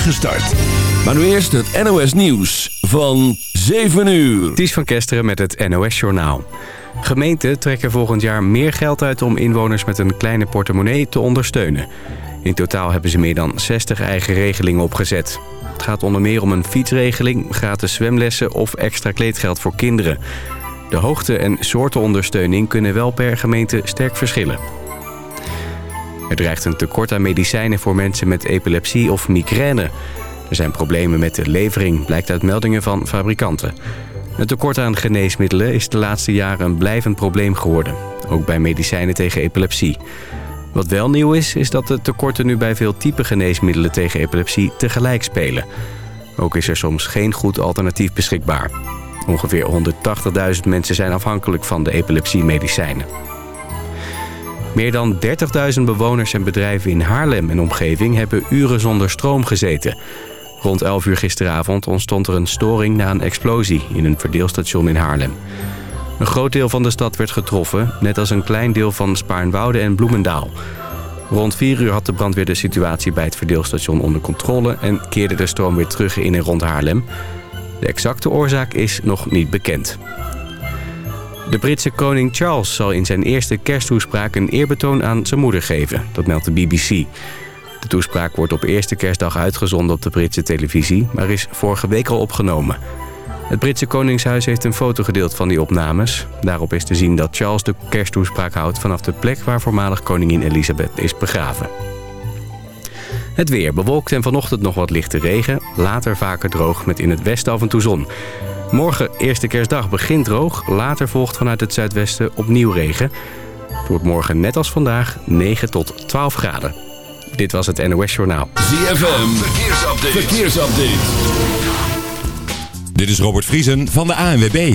start. Maar nu eerst het NOS Nieuws van 7 uur. Ties van Kesteren met het NOS Journaal. Gemeenten trekken volgend jaar meer geld uit om inwoners met een kleine portemonnee te ondersteunen. In totaal hebben ze meer dan 60 eigen regelingen opgezet. Het gaat onder meer om een fietsregeling, gratis zwemlessen of extra kleedgeld voor kinderen. De hoogte en soorten ondersteuning kunnen wel per gemeente sterk verschillen. Er dreigt een tekort aan medicijnen voor mensen met epilepsie of migraine. Er zijn problemen met de levering, blijkt uit meldingen van fabrikanten. Het tekort aan geneesmiddelen is de laatste jaren een blijvend probleem geworden. Ook bij medicijnen tegen epilepsie. Wat wel nieuw is, is dat de tekorten nu bij veel type geneesmiddelen tegen epilepsie tegelijk spelen. Ook is er soms geen goed alternatief beschikbaar. Ongeveer 180.000 mensen zijn afhankelijk van de epilepsiemedicijnen. Meer dan 30.000 bewoners en bedrijven in Haarlem en omgeving hebben uren zonder stroom gezeten. Rond 11 uur gisteravond ontstond er een storing na een explosie in een verdeelstation in Haarlem. Een groot deel van de stad werd getroffen, net als een klein deel van Spaarnwoude en Bloemendaal. Rond 4 uur had de brandweer de situatie bij het verdeelstation onder controle... en keerde de stroom weer terug in en rond Haarlem. De exacte oorzaak is nog niet bekend. De Britse koning Charles zal in zijn eerste kersttoespraak een eerbetoon aan zijn moeder geven. Dat meldt de BBC. De toespraak wordt op eerste kerstdag uitgezonden op de Britse televisie... maar is vorige week al opgenomen. Het Britse Koningshuis heeft een foto gedeeld van die opnames. Daarop is te zien dat Charles de kersttoespraak houdt... vanaf de plek waar voormalig koningin Elizabeth is begraven. Het weer bewolkt en vanochtend nog wat lichte regen. Later vaker droog met in het westen af en toe zon. Morgen, eerste kerstdag, begint droog. Later volgt vanuit het zuidwesten opnieuw regen. Het wordt morgen net als vandaag 9 tot 12 graden. Dit was het NOS Journaal. ZFM, verkeersupdate. verkeersupdate. Dit is Robert Vriesen van de ANWB.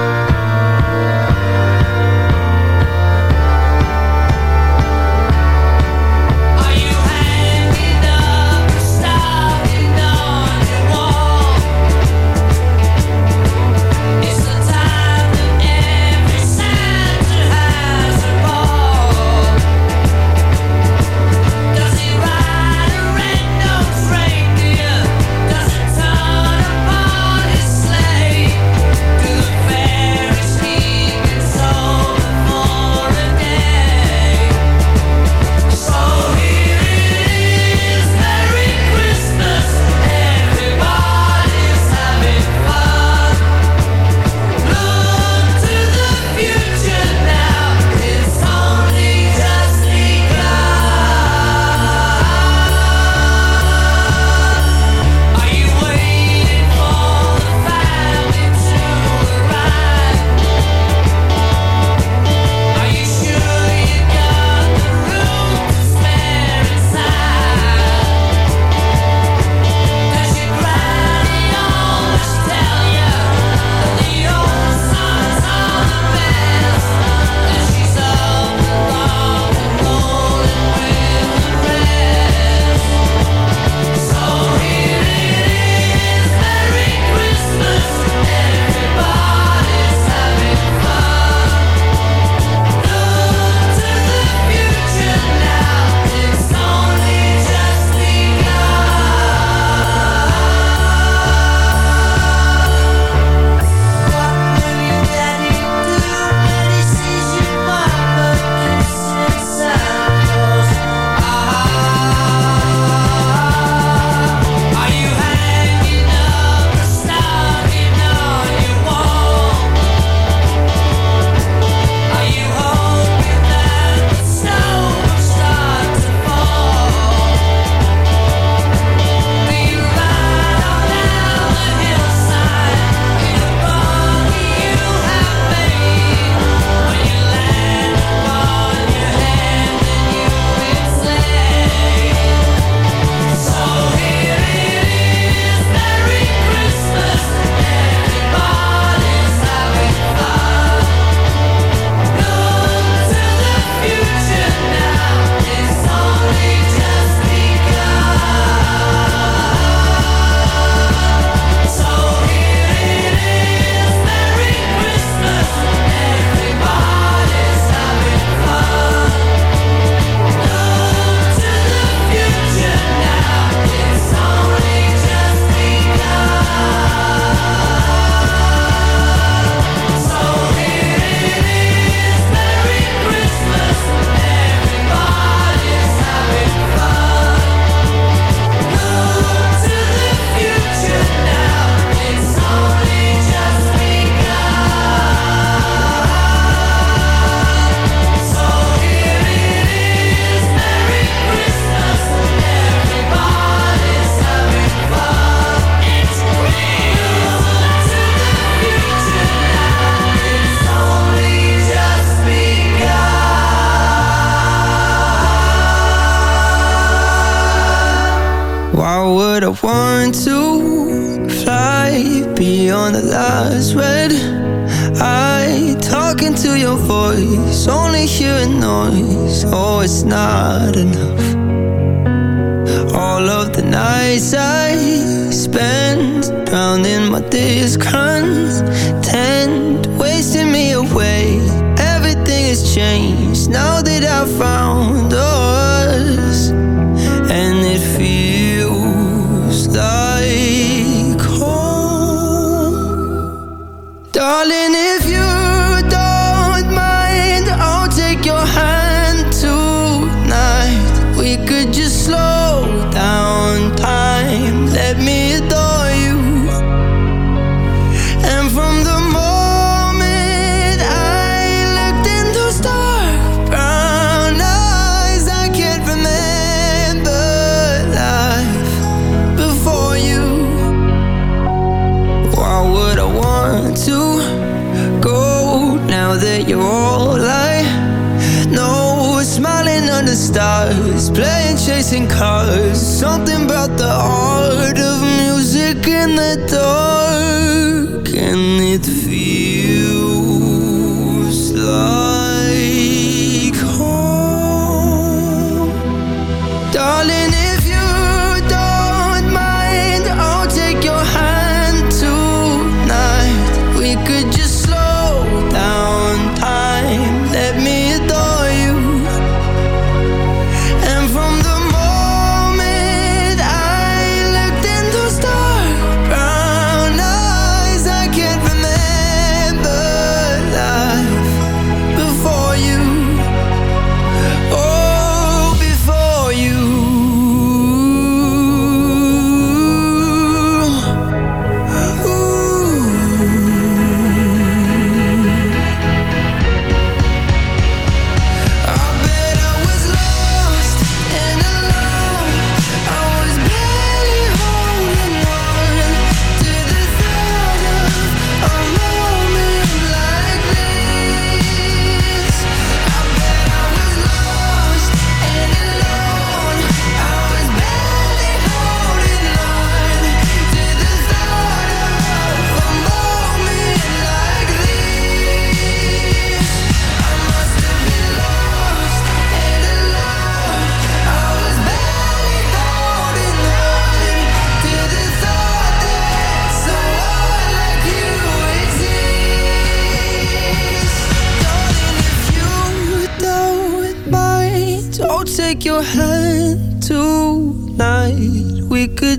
Stars, playing chasing cars. Something about the art of music in the dark, and it feels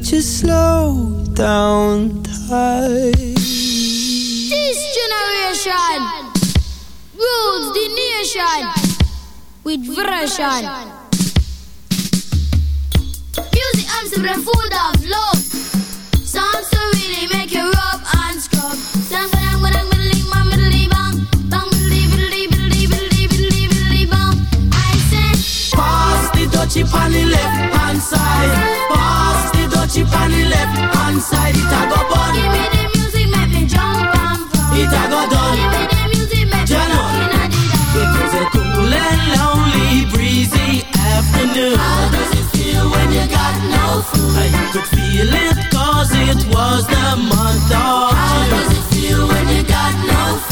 just slow down time. This generation rules the nation with version. Music Amsterdam full of love. Songs to really make you rub and scrub. Sang badang badang biddly bang biddly bang. Bang bang. I say, Pass the dutchie on the left hand side. The dutchie on the left hand side. It a go bun. give me the music, make me jump and. It a go done. Give me the music, make me inna. It was a cool and lonely, breezy afternoon. How does it feel when you got no food? I could feel it cause it was the month of How does it feel when you got no food?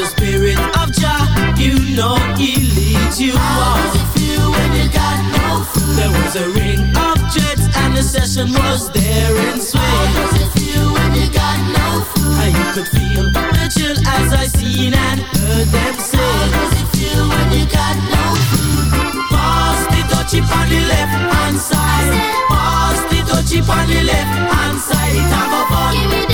the spirit of Jah, you know he leads you How does it feel when you got no food? There was a ring of jets and the session was there in How does it feel when you got no food? And you could feel the chill as I seen and heard them say. How does it feel when you got no food? Pass the dutchie on the left hand side. Pass the dutchie on the left hand side. It a fun.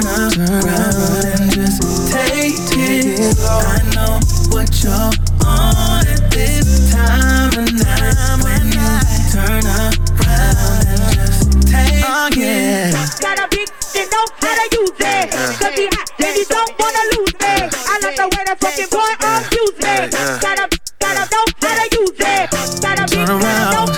turn around and just take it. I know what you're on at this time and night. When you turn around and just take oh, yeah. Got a big you know how to use it. Cause he hot and he don't wanna lose me. I love the way that fucking boy abuse me. Got a, got a know how to use it. Got a big you know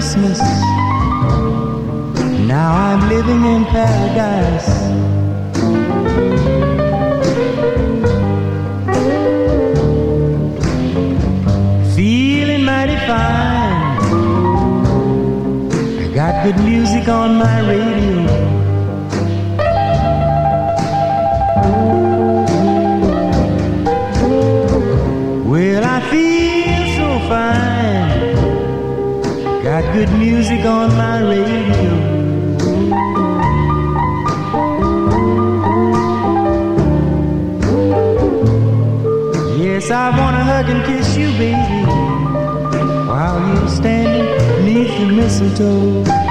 Christmas. Now I'm living in paradise. Feeling mighty fine. I got good music on my radio. good music on my radio. Yes, I wanna hug and kiss you, baby, while you're standing beneath the mistletoe.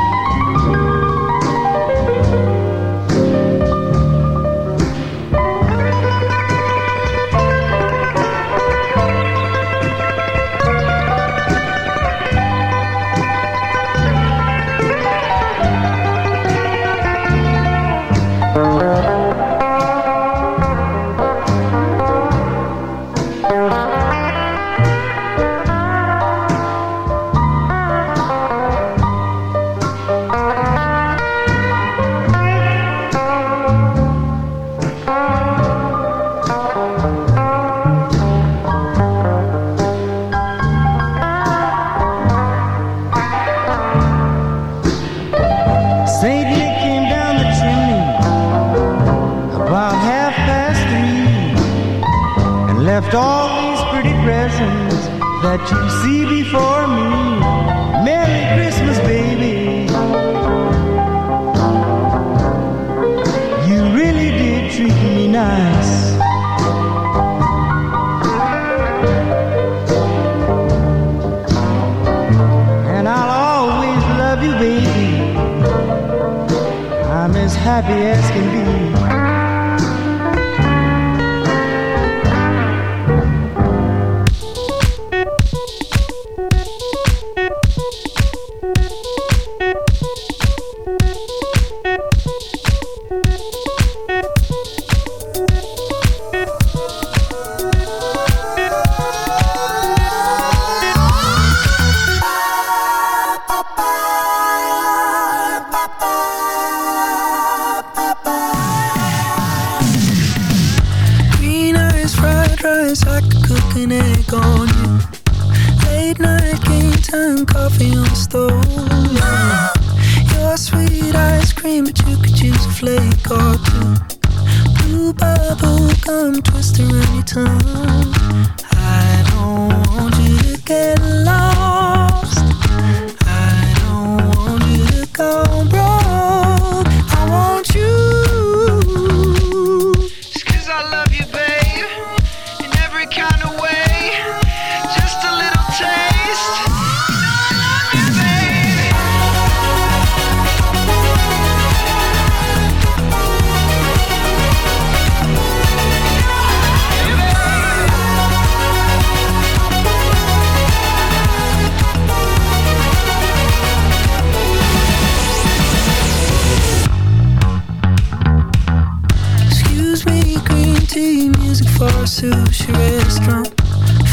Sushi restaurant.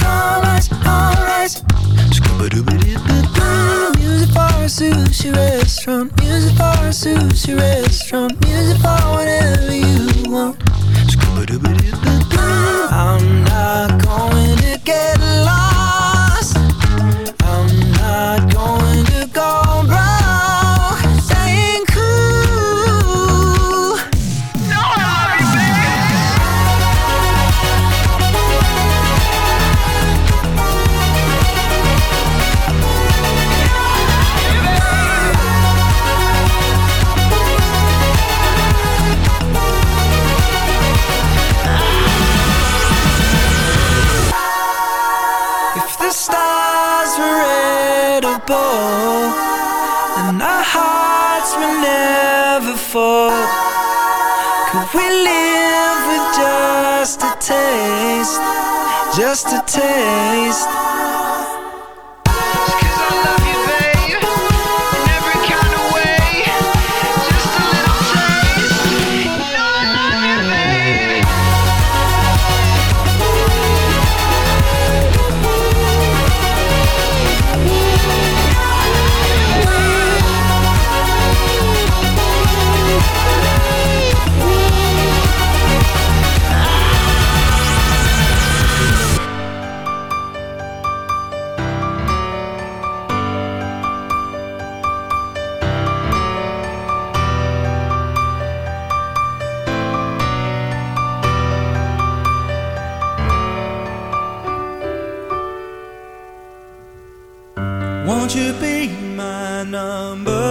Alright, alright. Scooba-dooba-doo-ba-doo. Music for a sushi restaurant. Music for a sushi restaurant. Music for whatever you want. Scooba-dooba-doo-ba-doo. I'm not going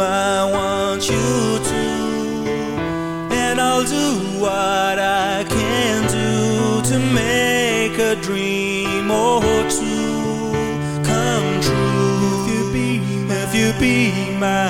I want you to. And I'll do what I can do to make a dream or two come true. If you be, if you be my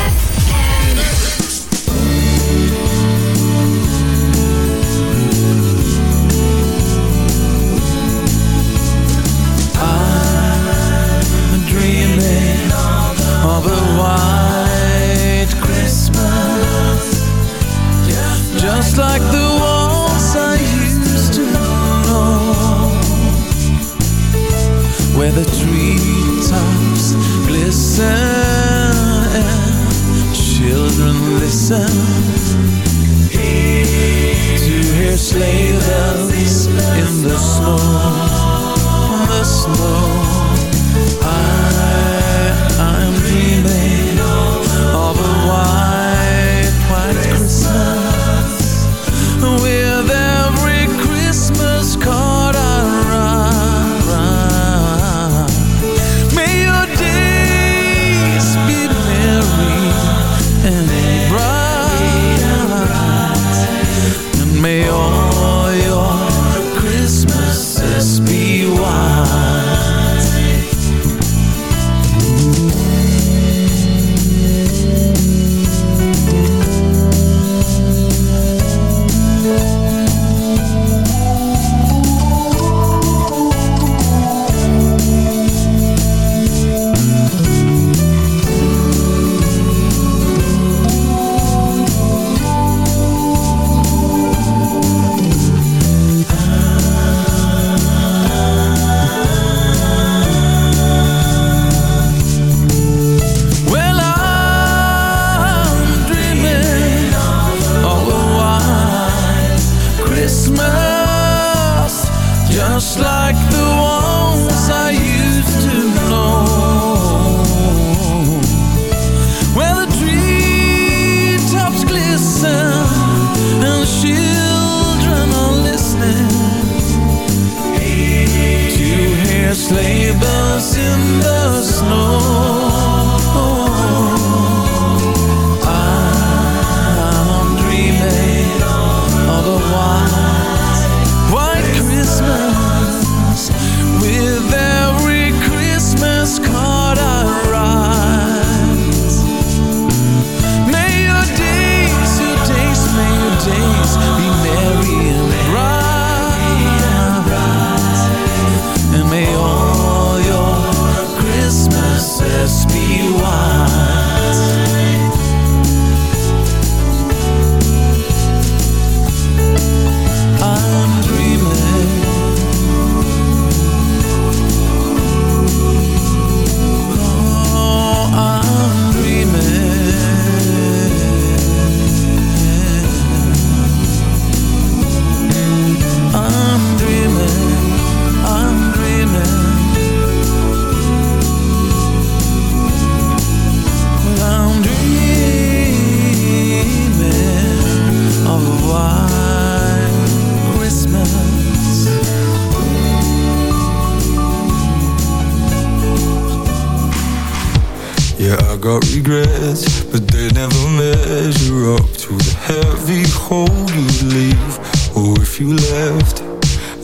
Leave. Or oh, if you left,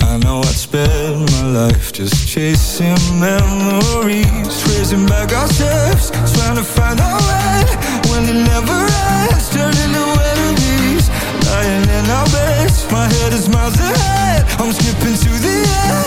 I know I'd spend my life just chasing memories, tracing back our steps, trying to find our way when it never ends, turning to enemies, lying in our beds. My head is miles ahead, I'm skipping to the end.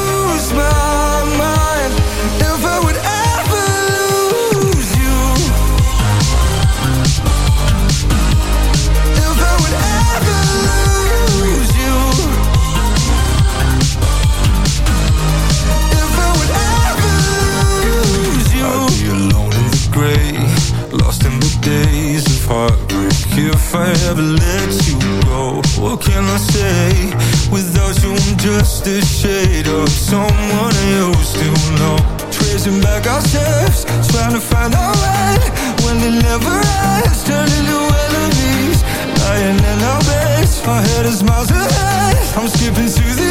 say Without you I'm just a shade of someone I used to know Tracing back our steps, trying to find our way. When it never ends, turning to enemies Lying in our beds, My head is miles ahead. I'm skipping through the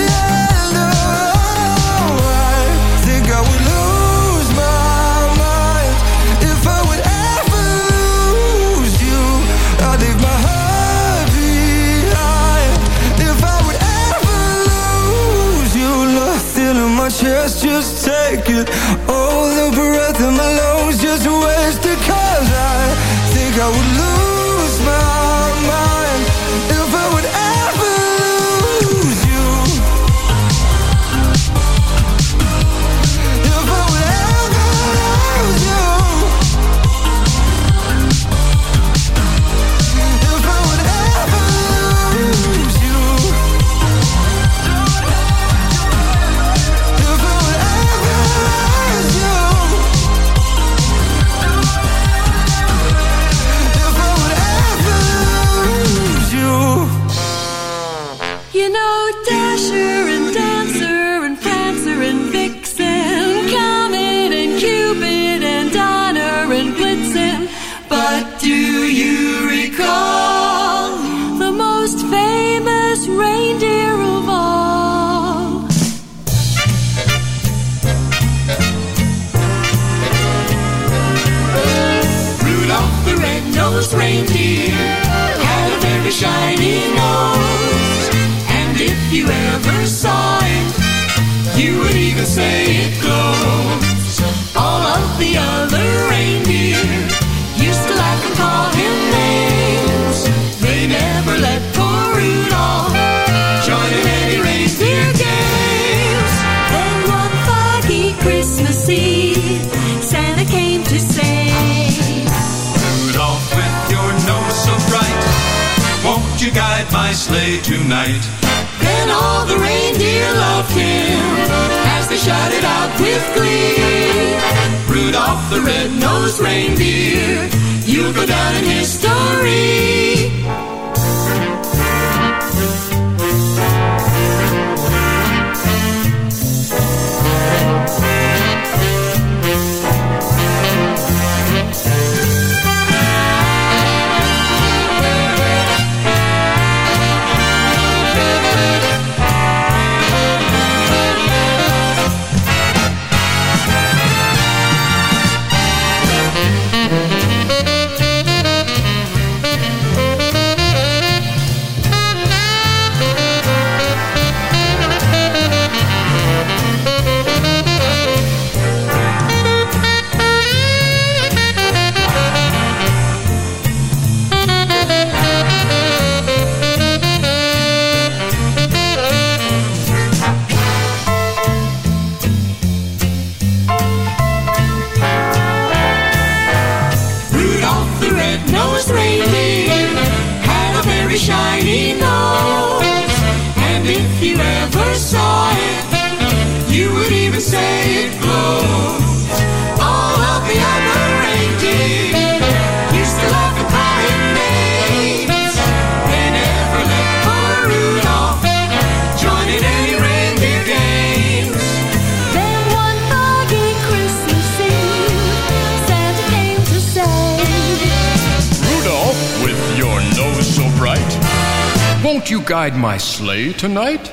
All the breath in my lungs just wasted Cause I think I would lose. slay tonight?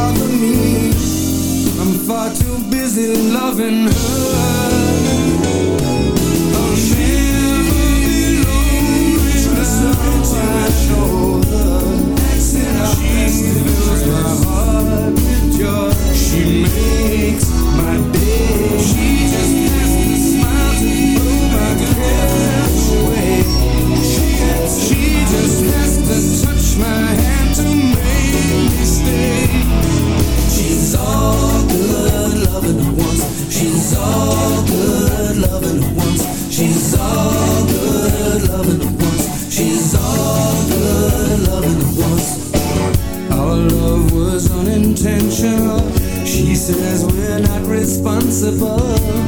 bother me. I'm far too busy loving her. I'll never be lonely Without my shoulder. She fills my heart with joy. She makes my day impossible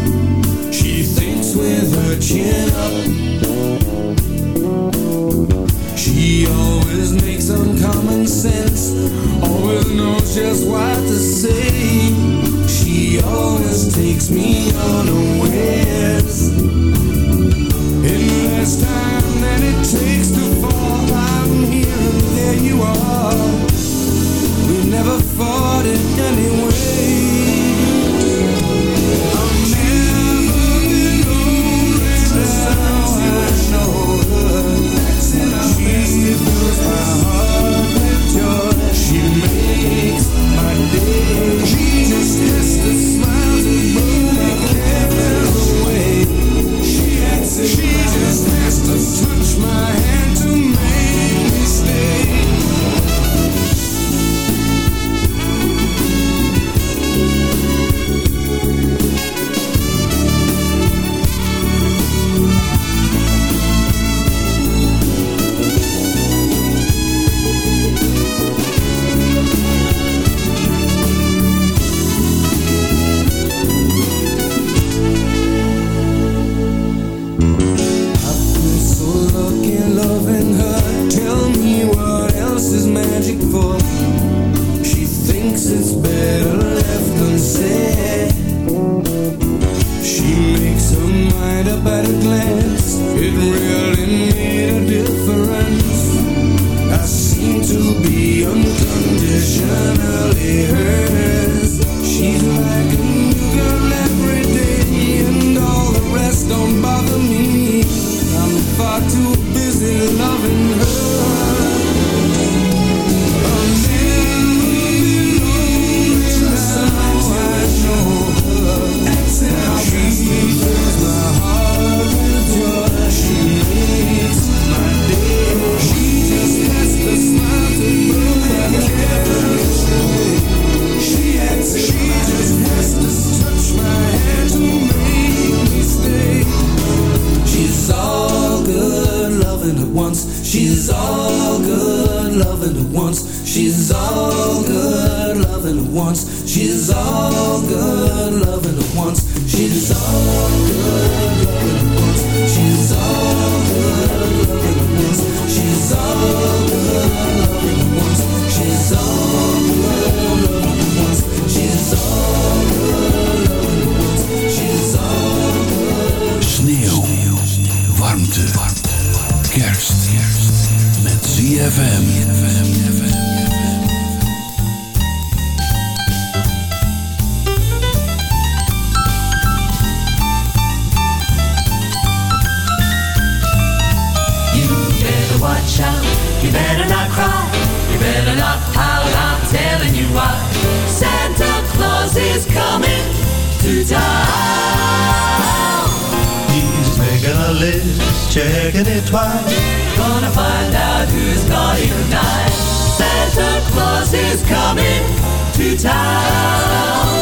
checking it twice. Gonna find out who's naughty tonight. Santa Claus is coming to town.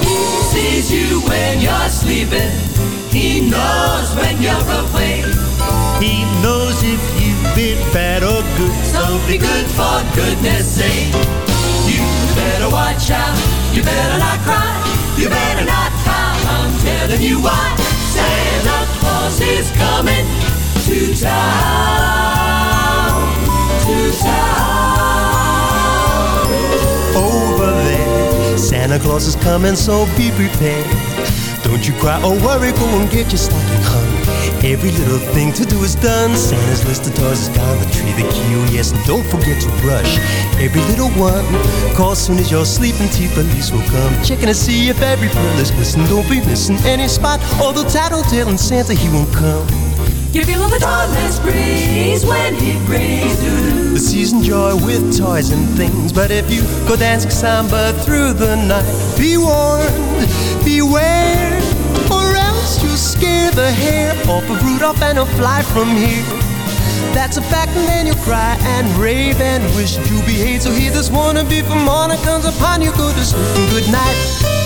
He sees you when you're sleeping. He knows when you're awake. He knows if you've been bad or good. So be good for goodness sake. You better watch out. You better not cry. You better not pout. I'm telling you why. Santa Claus is coming to town. To town. Over there, Santa Claus is coming, so be prepared. Don't you cry or worry, go and get your stocking hung. Every little thing to do is done. Santa's list of toys is gone. The tree, the queue, oh yes, and don't forget to brush every little one. Call soon as you're sleeping, tea police will come. Checking to see if every pearl is missing. Don't be missing any spot. Although tattletelling Santa, he won't come. Give you feel the dawnless breeze when he brings you The season joy with toys and things. But if you go dancing samba through the night, be warned, beware, or else you'll scare the hair off of Rudolph and he'll fly from here. That's a fact, and then you'll cry and rave and wish you behave. So hear this warning before morning comes upon you. Go to sleep good night.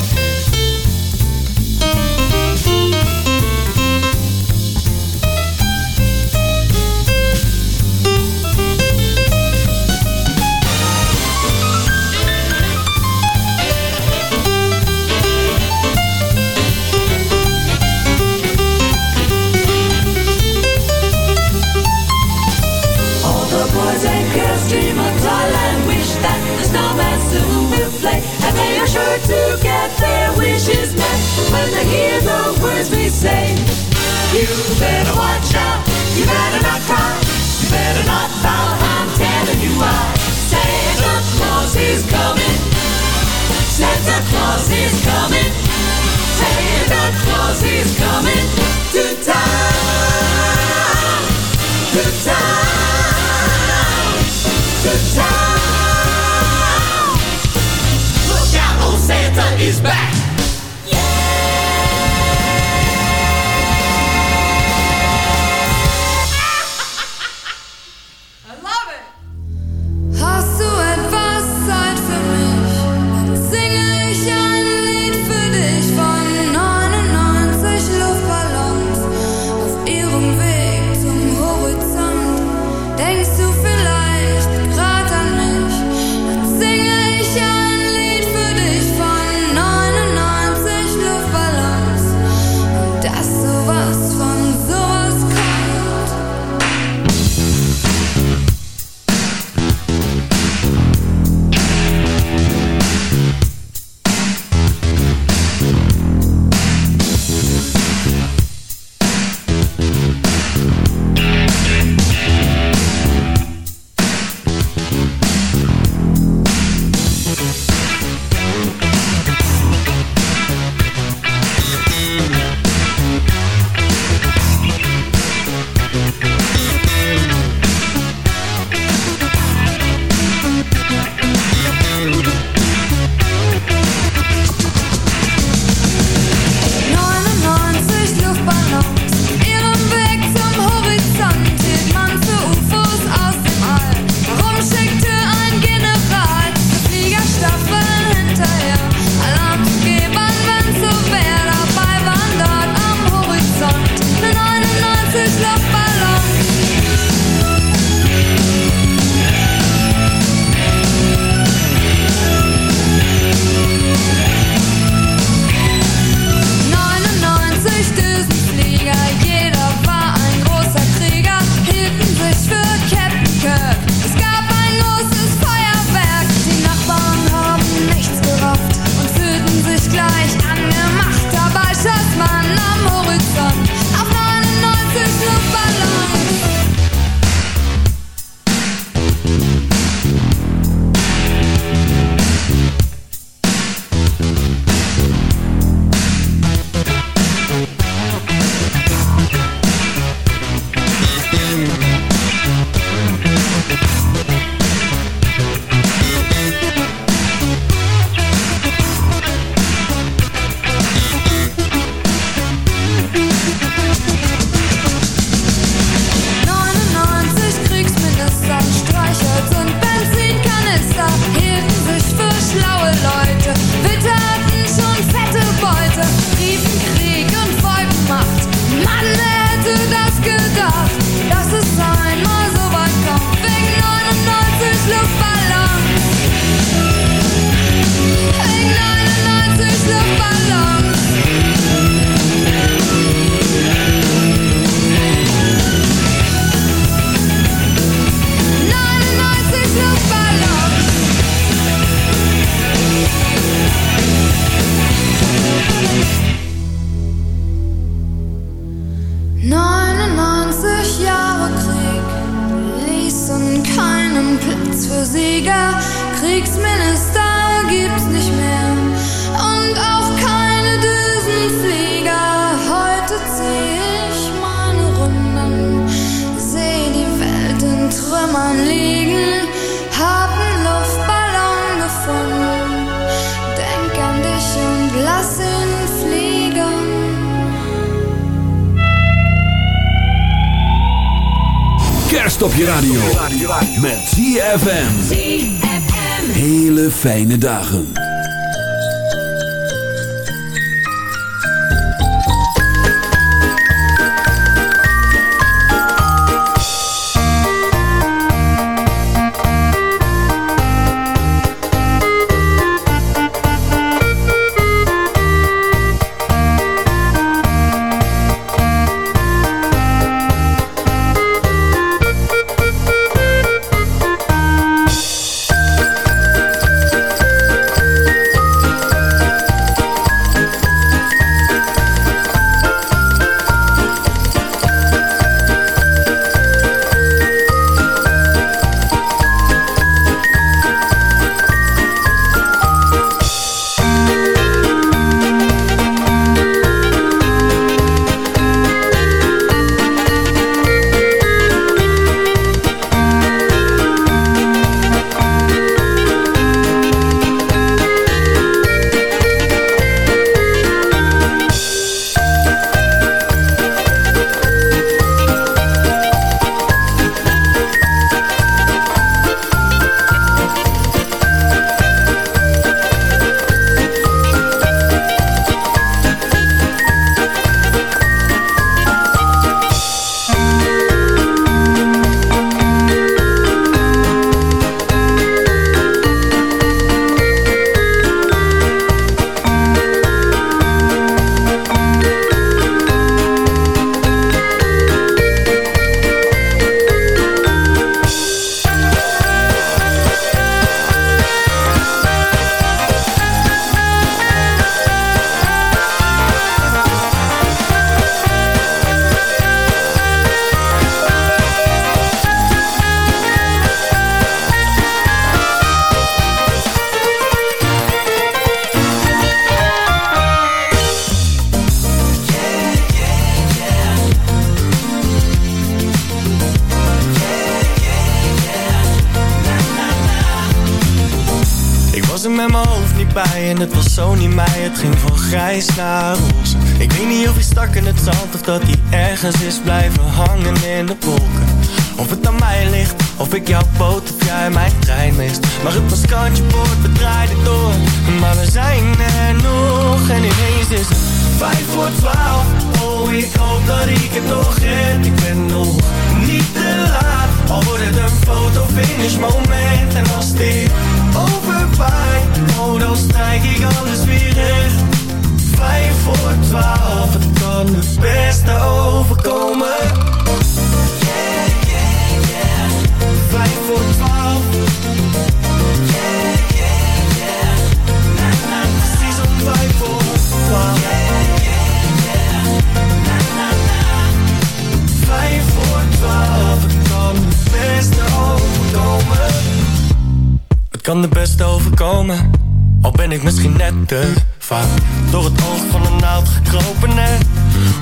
Fijne dagen. Te vaak Door het oog van een naald gekropen En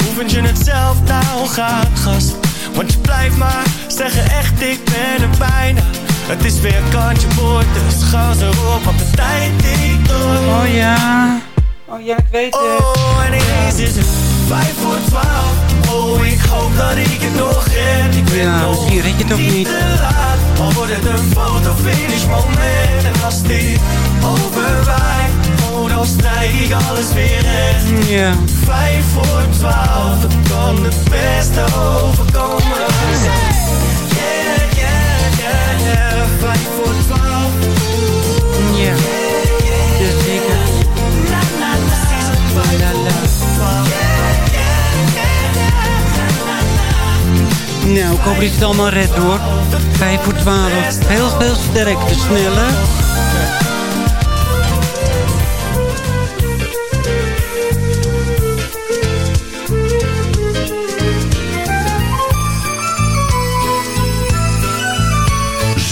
hoe vind je het zelf nou gaat gast Want je blijft maar zeggen echt ik ben er bijna Het is weer kantje boord Dus gas erop want de tijd tikt door Oh ja. Oh ja, ik weet het. Oh, en ineens is het vijf voor twaalf. Oh, ik hoop dat ik het nog red. Ik ben Ja, nog misschien red je het ook niet. te laat. Al wordt het een fotofinish moment. En als dit overwaait, oh, dan strijk ik alles weer recht. Ja. Vijf voor twaalf, het kan het beste overkomen. Yeah, yeah, yeah, yeah. Vijf voor twaalf. Ja. Dus zeker. La, la. Nou, ik hoop dat je het allemaal redt hoor. 5 voor 12. Heel veel sterkte, sneller.